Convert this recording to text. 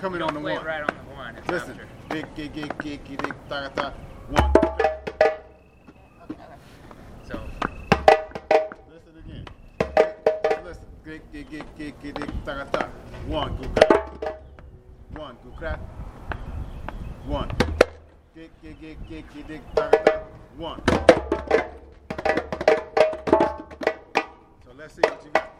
coming on the one. right on the one. It's Listen. after. Dick, dick, dick, dick, dick, dick, ta, ta. One. So, Listen again. Listen. Dick, dick, dick, dick, dick, dick, ta, ta. One, go crack. One, go crack. One. Dick, dick, dick, dick, dick, dick, ta, ta. One. So let's see what you got.